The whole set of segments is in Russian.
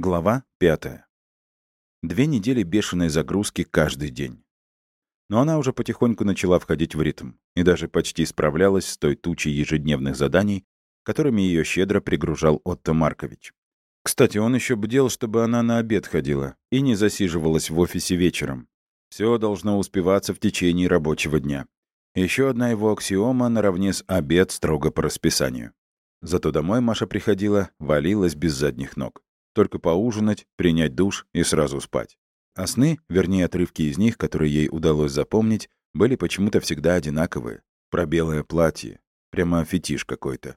Глава 5. Две недели бешеной загрузки каждый день. Но она уже потихоньку начала входить в ритм и даже почти справлялась с той тучей ежедневных заданий, которыми ее щедро пригружал Отто Маркович. Кстати, он еще бдел, чтобы она на обед ходила и не засиживалась в офисе вечером. Все должно успеваться в течение рабочего дня. Еще одна его аксиома наравне с обед строго по расписанию. Зато домой Маша приходила, валилась без задних ног. Только поужинать, принять душ и сразу спать. А сны, вернее отрывки из них, которые ей удалось запомнить, были почему-то всегда одинаковые. Про белое платье. Прямо фетиш какой-то.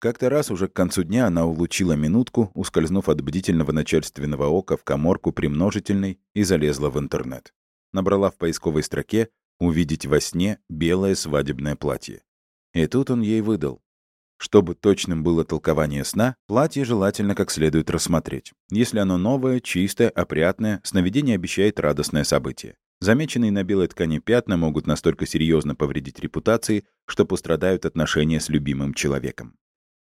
Как-то раз уже к концу дня она улучила минутку, ускользнув от бдительного начальственного ока в коморку примножительной и залезла в интернет. Набрала в поисковой строке «Увидеть во сне белое свадебное платье». И тут он ей выдал. Чтобы точным было толкование сна, платье желательно как следует рассмотреть. Если оно новое, чистое, опрятное, сновидение обещает радостное событие. Замеченные на белой ткани пятна могут настолько серьезно повредить репутации, что пострадают отношения с любимым человеком.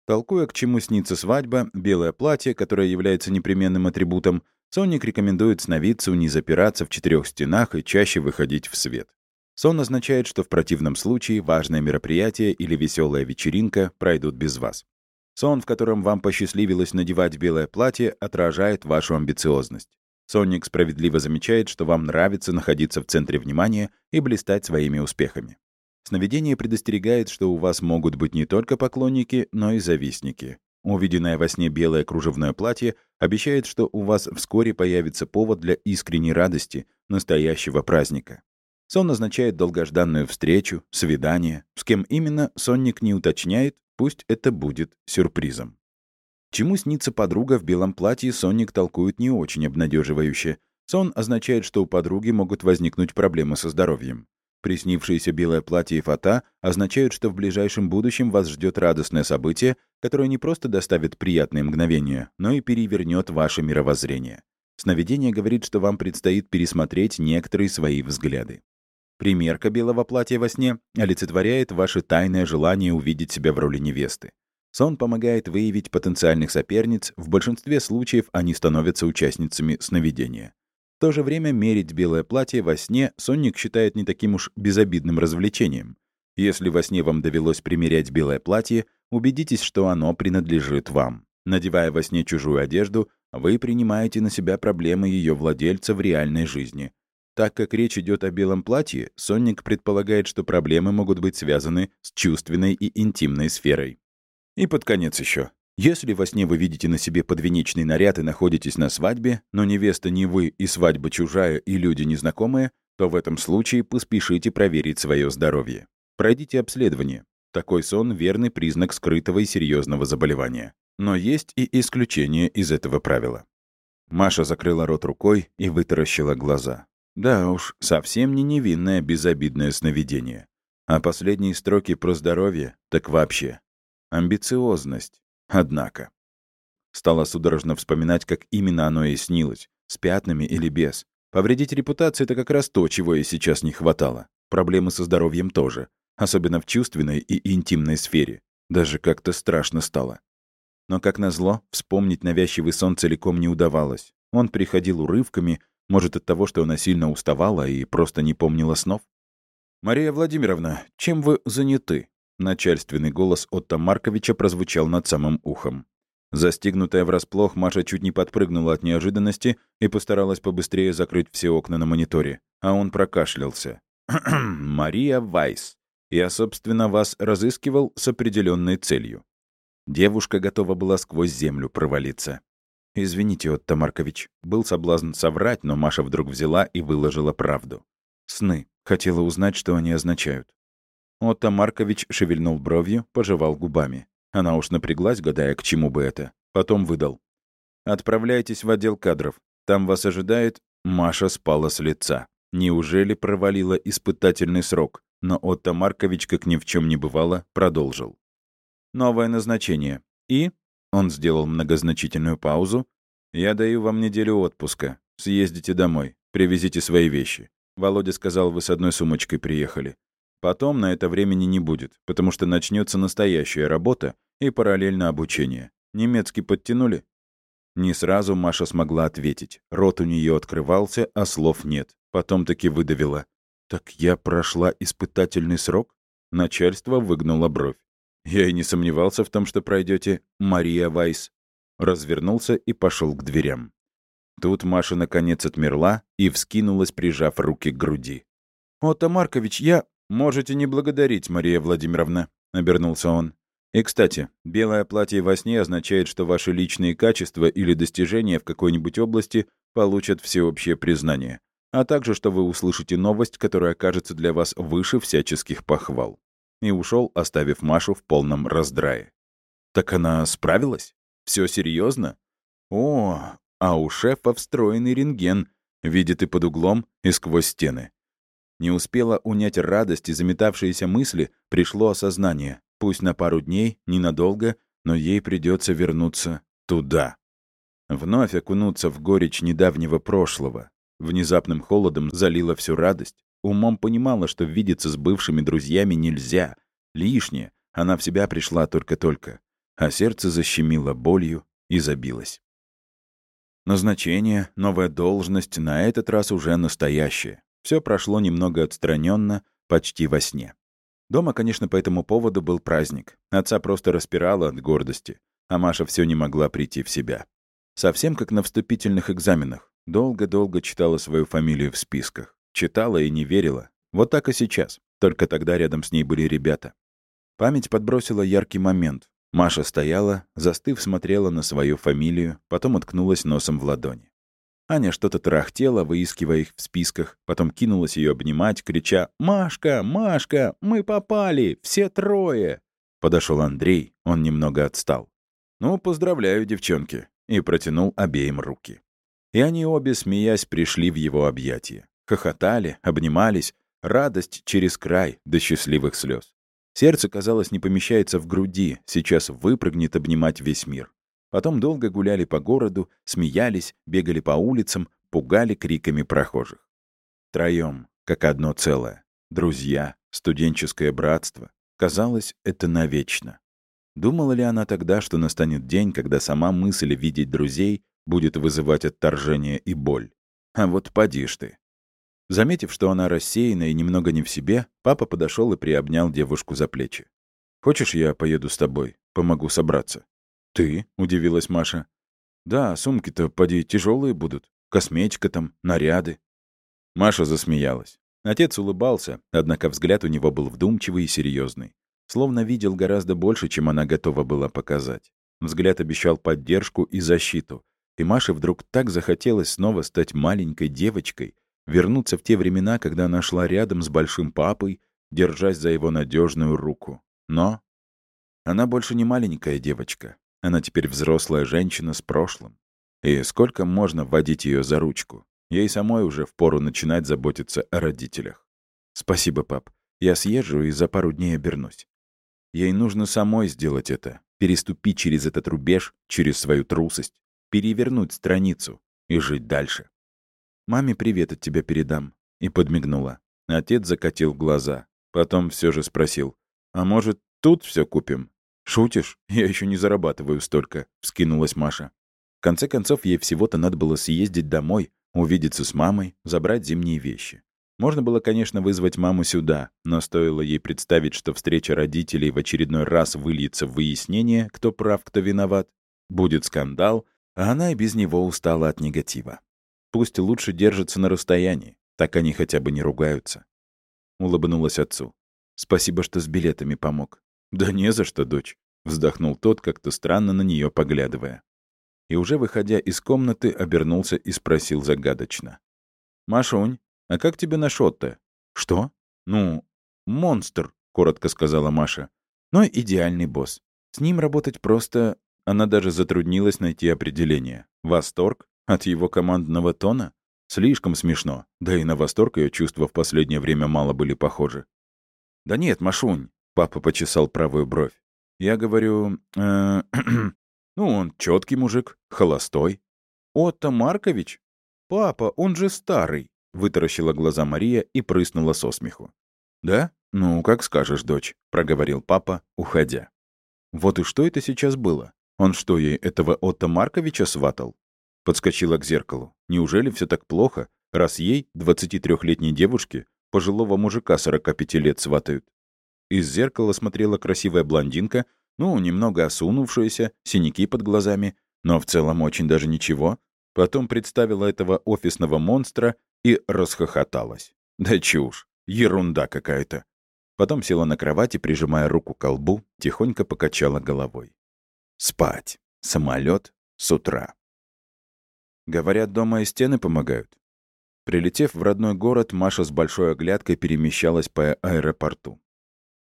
Толкуя, к чему снится свадьба, белое платье, которое является непременным атрибутом, Сонник рекомендует сновидцу не запираться в четырех стенах и чаще выходить в свет. Сон означает, что в противном случае важное мероприятие или веселая вечеринка пройдут без вас. Сон, в котором вам посчастливилось надевать белое платье, отражает вашу амбициозность. Сонник справедливо замечает, что вам нравится находиться в центре внимания и блистать своими успехами. Сновидение предостерегает, что у вас могут быть не только поклонники, но и завистники. Увиденное во сне белое кружевное платье обещает, что у вас вскоре появится повод для искренней радости, настоящего праздника. Сон означает долгожданную встречу, свидание. С кем именно, сонник не уточняет, пусть это будет сюрпризом. Чему снится подруга в белом платье, сонник толкует не очень обнадеживающе. Сон означает, что у подруги могут возникнуть проблемы со здоровьем. Приснившееся белое платье и фата означают, что в ближайшем будущем вас ждет радостное событие, которое не просто доставит приятные мгновения, но и перевернет ваше мировоззрение. Сновидение говорит, что вам предстоит пересмотреть некоторые свои взгляды. Примерка белого платья во сне олицетворяет ваше тайное желание увидеть себя в роли невесты. Сон помогает выявить потенциальных соперниц, в большинстве случаев они становятся участницами сновидения. В то же время мерить белое платье во сне сонник считает не таким уж безобидным развлечением. Если во сне вам довелось примерять белое платье, убедитесь, что оно принадлежит вам. Надевая во сне чужую одежду, вы принимаете на себя проблемы ее владельца в реальной жизни. Так как речь идет о белом платье, Сонник предполагает, что проблемы могут быть связаны с чувственной и интимной сферой. И под конец еще. Если во сне вы видите на себе подвенечный наряд и находитесь на свадьбе, но невеста не вы и свадьба чужая и люди незнакомые, то в этом случае поспешите проверить свое здоровье. Пройдите обследование. Такой сон — верный признак скрытого и серьезного заболевания. Но есть и исключение из этого правила. Маша закрыла рот рукой и вытаращила глаза. Да уж, совсем не невинное безобидное сновидение. А последние строки про здоровье так вообще. Амбициозность. Однако. Стала судорожно вспоминать, как именно оно ей снилось. С пятнами или без. Повредить репутацию — это как раз то, чего ей сейчас не хватало. Проблемы со здоровьем тоже. Особенно в чувственной и интимной сфере. Даже как-то страшно стало. Но, как назло, вспомнить навязчивый сон целиком не удавалось. Он приходил урывками, может, от того, что она сильно уставала и просто не помнила снов? «Мария Владимировна, чем вы заняты?» Начальственный голос Отто Марковича прозвучал над самым ухом. Застигнутая врасплох, Маша чуть не подпрыгнула от неожиданности и постаралась побыстрее закрыть все окна на мониторе. А он прокашлялся. «Мария Вайс. Я, собственно, вас разыскивал с определенной целью». Девушка готова была сквозь землю провалиться. «Извините, Отто Маркович. Был соблазн соврать, но Маша вдруг взяла и выложила правду. Сны. Хотела узнать, что они означают». Отто Маркович шевельнул бровью, пожевал губами. Она уж напряглась, гадая, к чему бы это. Потом выдал. «Отправляйтесь в отдел кадров. Там вас ожидает...» Маша спала с лица. Неужели провалила испытательный срок? Но Отто Маркович, как ни в чем не бывало, продолжил. «Новое назначение. И он сделал многозначительную паузу. «Я даю вам неделю отпуска. Съездите домой. Привезите свои вещи. Володя сказал, вы с одной сумочкой приехали. Потом на это времени не будет, потому что начнется настоящая работа и параллельно обучение. Немецкий подтянули?» Не сразу Маша смогла ответить. Рот у нее открывался, а слов нет. Потом таки выдавила. «Так я прошла испытательный срок?» Начальство выгнуло бровь. «Я и не сомневался в том, что пройдете, Мария Вайс». Развернулся и пошел к дверям. Тут Маша наконец отмерла и вскинулась, прижав руки к груди. «Отто Маркович, я...» «Можете не благодарить, Мария Владимировна», — обернулся он. «И, кстати, белое платье во сне означает, что ваши личные качества или достижения в какой-нибудь области получат всеобщее признание, а также, что вы услышите новость, которая окажется для вас выше всяческих похвал». И ушел, оставив Машу в полном раздрае. «Так она справилась? Все серьезно? О, а у шефа встроенный рентген, видит и под углом, и сквозь стены. Не успела унять радость и заметавшиеся мысли, пришло осознание. Пусть на пару дней, ненадолго, но ей придется вернуться туда. Вновь окунуться в горечь недавнего прошлого. Внезапным холодом залила всю радость. Умом понимала, что видеться с бывшими друзьями нельзя. Лишнее. Она в себя пришла только-только. А сердце защемило болью и забилось. Назначение, новая должность, на этот раз уже настоящее. Все прошло немного отстраненно, почти во сне. Дома, конечно, по этому поводу был праздник. Отца просто распирало от гордости, а Маша все не могла прийти в себя. Совсем как на вступительных экзаменах. Долго-долго читала свою фамилию в списках. Читала и не верила. Вот так и сейчас. Только тогда рядом с ней были ребята. Память подбросила яркий момент. Маша стояла, застыв, смотрела на свою фамилию, потом уткнулась носом в ладони. Аня что-то тарахтела, выискивая их в списках, потом кинулась ее обнимать, крича «Машка! Машка! Мы попали! Все трое!» Подошел Андрей, он немного отстал. «Ну, поздравляю, девчонки!» и протянул обеим руки. И они обе, смеясь, пришли в его объятия. Хохотали, обнимались, радость через край до счастливых слез. Сердце, казалось, не помещается в груди, сейчас выпрыгнет обнимать весь мир. Потом долго гуляли по городу, смеялись, бегали по улицам, пугали криками прохожих. Троем, как одно целое. Друзья, студенческое братство. Казалось, это навечно. Думала ли она тогда, что настанет день, когда сама мысль видеть друзей будет вызывать отторжение и боль? А вот поди ж ты. Заметив, что она рассеяна и немного не в себе, папа подошел и приобнял девушку за плечи. «Хочешь, я поеду с тобой? Помогу собраться?» «Ты?» — удивилась Маша. «Да, сумки-то, поди, тяжелые будут. Косметика там, наряды». Маша засмеялась. Отец улыбался, однако взгляд у него был вдумчивый и серьезный, Словно видел гораздо больше, чем она готова была показать. Взгляд обещал поддержку и защиту. И Маше вдруг так захотелось снова стать маленькой девочкой, вернуться в те времена, когда она шла рядом с большим папой, держась за его надежную руку. Но она больше не маленькая девочка. Она теперь взрослая женщина с прошлым. И сколько можно вводить ее за ручку? Ей самой уже впору начинать заботиться о родителях. Спасибо, пап. Я съезжу и за пару дней обернусь. Ей нужно самой сделать это, переступить через этот рубеж, через свою трусость, перевернуть страницу и жить дальше. «Маме привет от тебя передам», — и подмигнула. Отец закатил глаза. Потом все же спросил, «А может, тут все купим?» «Шутишь? Я еще не зарабатываю столько», — вскинулась Маша. В конце концов, ей всего-то надо было съездить домой, увидеться с мамой, забрать зимние вещи. Можно было, конечно, вызвать маму сюда, но стоило ей представить, что встреча родителей в очередной раз выльется в выяснение, кто прав, кто виноват, будет скандал, а она и без него устала от негатива. Пусть лучше держатся на расстоянии, так они хотя бы не ругаются. Улыбнулась отцу. «Спасибо, что с билетами помог. «Да не за что, дочь», — вздохнул тот, как-то странно на нее поглядывая. И уже выходя из комнаты, обернулся и спросил загадочно. «Машунь, а как тебе наш Отто?» «Что?» «Ну, монстр», — коротко сказала Маша. «Но идеальный босс. С ним работать просто...» Она даже затруднилась найти определение. «Восторг? От его командного тона? Слишком смешно. Да и на восторг ее чувства в последнее время мало были похожи». «Да нет, Машунь, Папа почесал правую бровь. Я говорю, э, ну, он четкий мужик, холостой. Отто Маркович? Папа, он же старый, вытаращила глаза Мария и прыснула со смеху. Да? Ну, как скажешь, дочь, проговорил папа, уходя. Вот и что это сейчас было? Он что, ей этого Отто Марковича сватал? Подскочила к зеркалу. Неужели все так плохо, раз ей, 23-летней девушке, пожилого мужика 45 лет сватают? Из зеркала смотрела красивая блондинка, ну, немного осунувшаяся, синяки под глазами, но в целом очень даже ничего. Потом представила этого офисного монстра и расхохоталась. Да чушь, ерунда какая-то. Потом села на кровати, прижимая руку к колбу, тихонько покачала головой. Спать. Самолет с утра. Говорят, дома и стены помогают. Прилетев в родной город, Маша с большой оглядкой перемещалась по аэропорту.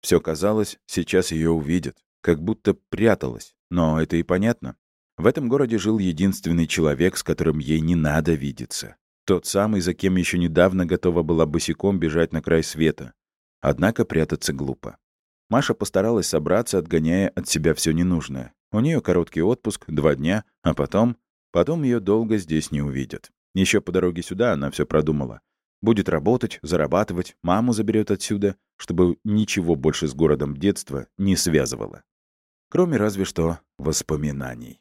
Все казалось, сейчас ее увидят, как будто пряталась, но это и понятно. В этом городе жил единственный человек, с которым ей не надо видеться. Тот самый, за кем еще недавно готова была босиком бежать на край света. Однако прятаться глупо. Маша постаралась собраться, отгоняя от себя все ненужное. У нее короткий отпуск, два дня, а потом... Потом ее долго здесь не увидят. Еще по дороге сюда она все продумала. Будет работать, зарабатывать, маму заберет отсюда, чтобы ничего больше с городом детства не связывало. Кроме разве что воспоминаний.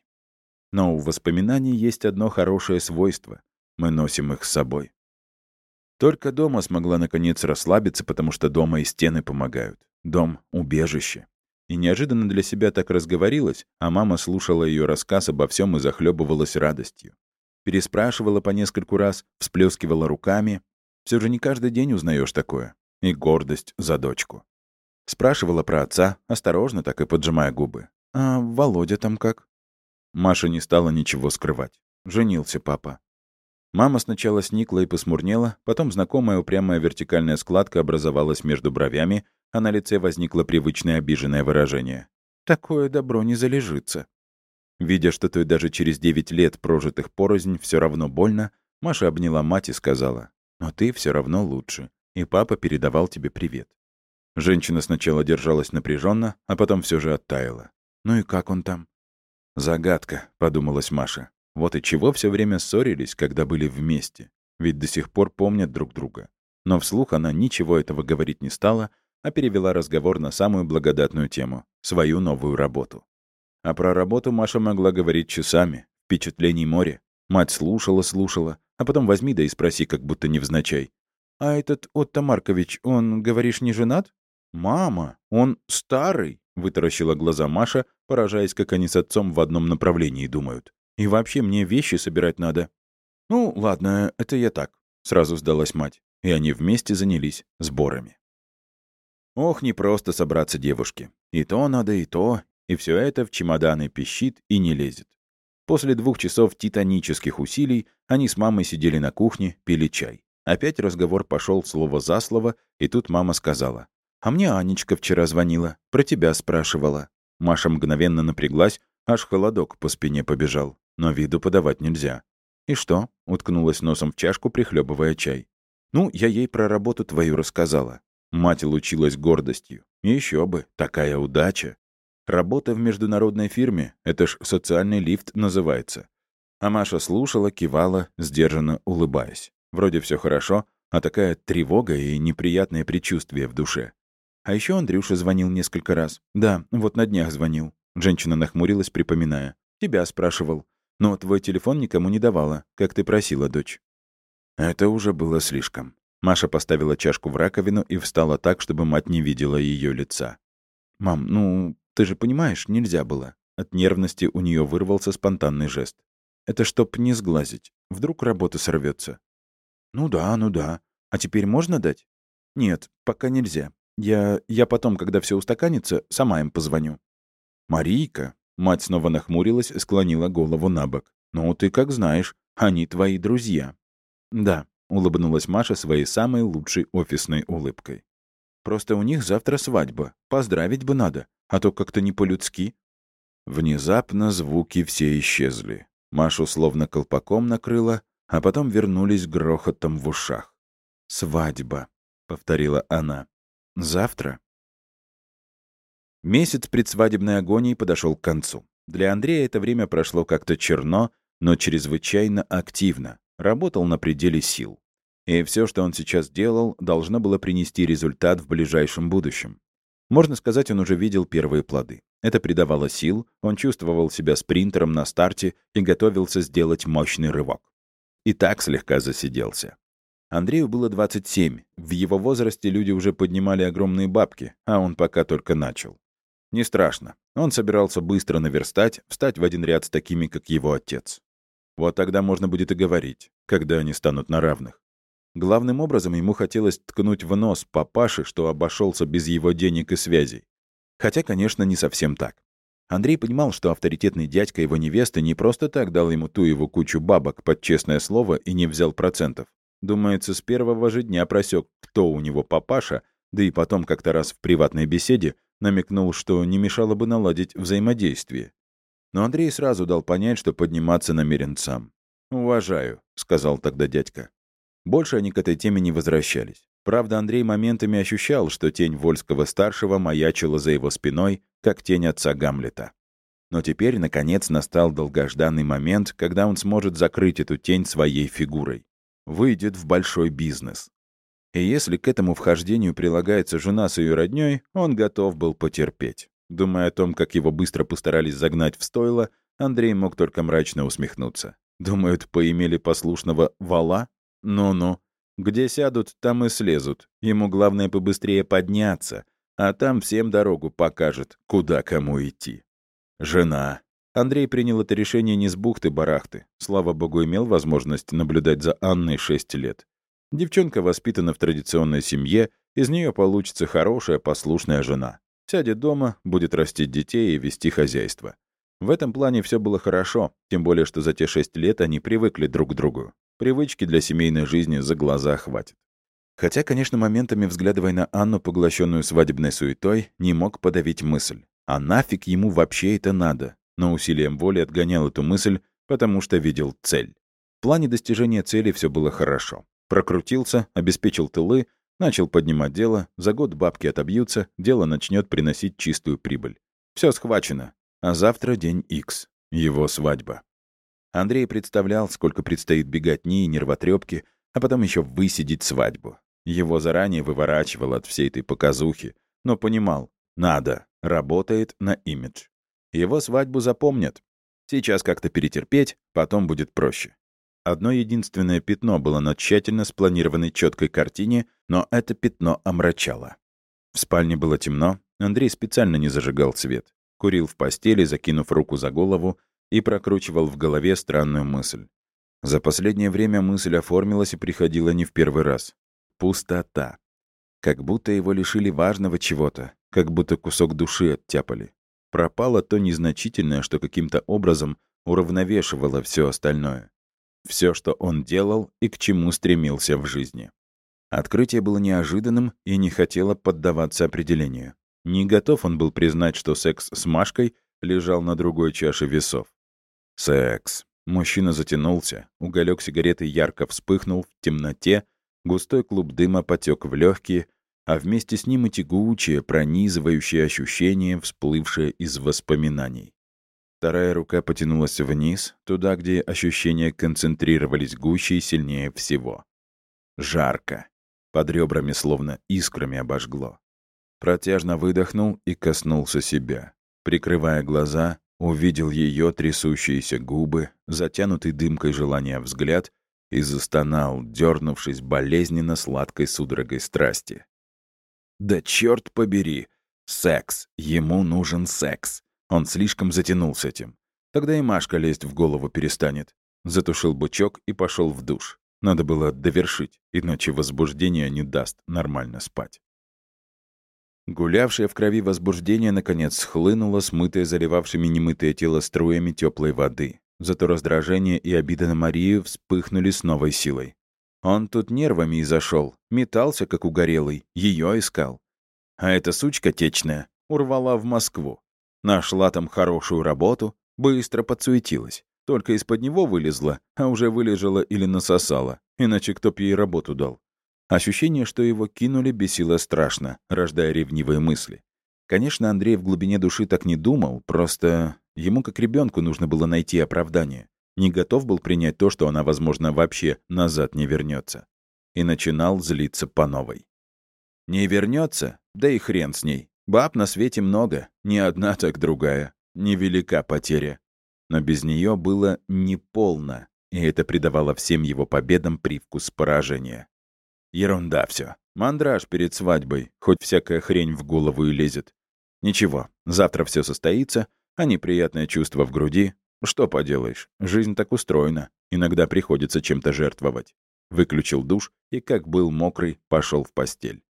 Но у воспоминаний есть одно хорошее свойство. Мы носим их с собой. Только дома смогла наконец расслабиться, потому что дома и стены помогают. Дом — убежище. И неожиданно для себя так разговорилась, а мама слушала ее рассказ обо всем и захлебывалась радостью. Переспрашивала по нескольку раз, всплескивала руками, все же не каждый день узнаешь такое. И гордость за дочку. Спрашивала про отца, осторожно так и поджимая губы. «А Володя там как?» Маша не стала ничего скрывать. Женился папа. Мама сначала сникла и посмурнела, потом знакомая упрямая вертикальная складка образовалась между бровями, а на лице возникло привычное обиженное выражение. «Такое добро не залежится». Видя, что той даже через девять лет прожитых порознь все равно больно, Маша обняла мать и сказала, но ты все равно лучше, и папа передавал тебе привет. Женщина сначала держалась напряженно, а потом все же оттаяла. «Ну и как он там?» «Загадка», — подумалась Маша. «Вот и чего все время ссорились, когда были вместе? Ведь до сих пор помнят друг друга». Но вслух она ничего этого говорить не стала, а перевела разговор на самую благодатную тему — свою новую работу. А про работу Маша могла говорить часами, впечатлений море. Мать слушала, слушала, а потом возьми да и спроси, как будто невзначай. «А этот Отто Маркович, он, говоришь, не женат?» «Мама, он старый!» — вытаращила глаза Маша, поражаясь, как они с отцом в одном направлении думают. «И вообще мне вещи собирать надо». «Ну, ладно, это я так», — сразу сдалась мать. И они вместе занялись сборами. Ох, не просто собраться девушке. И то надо, и то, и все это в чемоданы пищит и не лезет. После двух часов титанических усилий они с мамой сидели на кухне, пили чай. Опять разговор пошел слово за слово, и тут мама сказала. «А мне Анечка вчера звонила, про тебя спрашивала». Маша мгновенно напряглась, аж холодок по спине побежал. Но виду подавать нельзя. «И что?» — уткнулась носом в чашку, прихлебывая чай. «Ну, я ей про работу твою рассказала». Мать лучилась гордостью. Еще бы, такая удача. Работа в международной фирме — это ж социальный лифт называется. А Маша слушала, кивала, сдержанно улыбаясь. Вроде все хорошо, а такая тревога и неприятное предчувствие в душе. А еще Андрюша звонил несколько раз. Да, вот на днях звонил. Женщина нахмурилась, припоминая. «Тебя спрашивал. Но твой телефон никому не давала, как ты просила, дочь». Это уже было слишком. Маша поставила чашку в раковину и встала так, чтобы мать не видела ее лица. «Мам, ну, ты же понимаешь, нельзя было. От нервности у нее вырвался спонтанный жест. Это чтоб не сглазить. Вдруг работа сорвется. Ну да, ну да. А теперь можно дать? Нет, пока нельзя. Я, я потом, когда все устаканится, сама им позвоню. Марийка. Мать снова нахмурилась склонила голову на бок. «Ну, ты как знаешь, они твои друзья». «Да», — улыбнулась Маша своей самой лучшей офисной улыбкой. «Просто у них завтра свадьба. Поздравить бы надо а то как-то не по-людски». Внезапно звуки все исчезли. Машу словно колпаком накрыло, а потом вернулись грохотом в ушах. «Свадьба», — повторила она. «Завтра?» Месяц предсвадебной агонии подошел к концу. Для Андрея это время прошло как-то черно, но чрезвычайно активно. Работал на пределе сил. И все, что он сейчас делал, должно было принести результат в ближайшем будущем. Можно сказать, он уже видел первые плоды. Это придавало сил, он чувствовал себя спринтером на старте и готовился сделать мощный рывок. И так слегка засиделся. Андрею было 27. В его возрасте люди уже поднимали огромные бабки, а он пока только начал. Не страшно. Он собирался быстро наверстать, встать в один ряд с такими, как его отец. Вот тогда можно будет и говорить, когда они станут на равных. Главным образом ему хотелось ткнуть в нос папаше, что обошелся без его денег и связей. Хотя, конечно, не совсем так. Андрей понимал, что авторитетный дядька его невесты не просто так дал ему ту его кучу бабок под честное слово и не взял процентов. Думается, с первого же дня просек, кто у него папаша, да и потом как-то раз в приватной беседе намекнул, что не мешало бы наладить взаимодействие. Но Андрей сразу дал понять, что подниматься намерен сам. «Уважаю», — сказал тогда дядька. Больше они к этой теме не возвращались. Правда, Андрей моментами ощущал, что тень Вольского-старшего маячила за его спиной, как тень отца Гамлета. Но теперь, наконец, настал долгожданный момент, когда он сможет закрыть эту тень своей фигурой. Выйдет в большой бизнес. И если к этому вхождению прилагается жена с ее роднёй, он готов был потерпеть. Думая о том, как его быстро постарались загнать в стойло, Андрей мог только мрачно усмехнуться. Думают, поимели послушного вала? Ну-ну. Где сядут, там и слезут. Ему главное побыстрее подняться, а там всем дорогу покажет, куда кому идти. Жена. Андрей принял это решение не с бухты-барахты. Слава богу, имел возможность наблюдать за Анной шесть лет. Девчонка воспитана в традиционной семье, из нее получится хорошая, послушная жена. Сядет дома, будет растить детей и вести хозяйство. В этом плане все было хорошо, тем более, что за те шесть лет они привыкли друг к другу. Привычки для семейной жизни за глаза хватит. Хотя, конечно, моментами, взглядывая на Анну, поглощенную свадебной суетой, не мог подавить мысль. А нафиг ему вообще это надо? Но усилием воли отгонял эту мысль, потому что видел цель. В плане достижения цели все было хорошо. Прокрутился, обеспечил тылы, Начал поднимать дело, за год бабки отобьются, дело начнет приносить чистую прибыль. Все схвачено. А завтра день X. Его свадьба. Андрей представлял, сколько предстоит беготни и нервотрепки, а потом еще высидеть свадьбу. Его заранее выворачивал от всей этой показухи, но понимал, надо, работает на имидж. Его свадьбу запомнят. Сейчас как-то перетерпеть, потом будет проще. Одно единственное пятно было на тщательно спланированной четкой картине, но это пятно омрачало. В спальне было темно, Андрей специально не зажигал свет. Курил в постели, закинув руку за голову, и прокручивал в голове странную мысль. За последнее время мысль оформилась и приходила не в первый раз. Пустота. Как будто его лишили важного чего-то, как будто кусок души оттяпали. Пропало то незначительное, что каким-то образом уравновешивало все остальное все, что он делал и к чему стремился в жизни. Открытие было неожиданным и не хотело поддаваться определению. Не готов он был признать, что секс с Машкой лежал на другой чаше весов. Секс. Мужчина затянулся, уголек сигареты ярко вспыхнул в темноте, густой клуб дыма потек в легкие, а вместе с ним и тягучее, пронизывающее ощущение, всплывшее из воспоминаний. Вторая рука потянулась вниз, туда, где ощущения концентрировались гуще и сильнее всего. Жарко. Под ребрами словно искрами обожгло. Протяжно выдохнул и коснулся себя. Прикрывая глаза, увидел ее трясущиеся губы, затянутый дымкой желания взгляд и застонал, дернувшись болезненно сладкой судорогой страсти. «Да черт побери! Секс! Ему нужен секс!» Он слишком затянул с этим. Тогда и Машка лезть в голову перестанет. Затушил бычок и пошел в душ. Надо было довершить, иначе возбуждение не даст нормально спать. Гулявшее в крови возбуждение, наконец, схлынуло, смытое заливавшими немытое тело струями теплой воды. Зато раздражение и обида на Марию вспыхнули с новой силой. Он тут нервами и зашел, метался, как угорелый, ее искал. А эта сучка течная урвала в Москву. Нашла там хорошую работу, быстро подсуетилась. Только из-под него вылезла, а уже вылежала или насосала. Иначе кто б ей работу дал? Ощущение, что его кинули, бесило страшно, рождая ревнивые мысли. Конечно, Андрей в глубине души так не думал, просто ему как ребенку нужно было найти оправдание. Не готов был принять то, что она, возможно, вообще назад не вернется. И начинал злиться по новой. Не вернется, да и хрен с ней. Баб на свете много, не одна, так другая. Невелика потеря. Но без нее было неполно, и это придавало всем его победам привкус поражения. Ерунда все. Мандраж перед свадьбой, хоть всякая хрень в голову и лезет. Ничего, завтра все состоится, а неприятное чувство в груди. Что поделаешь, жизнь так устроена. Иногда приходится чем-то жертвовать. Выключил душ и, как был мокрый, пошел в постель.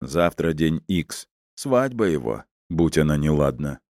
Завтра день Икс. Свадьба его, будь она неладна.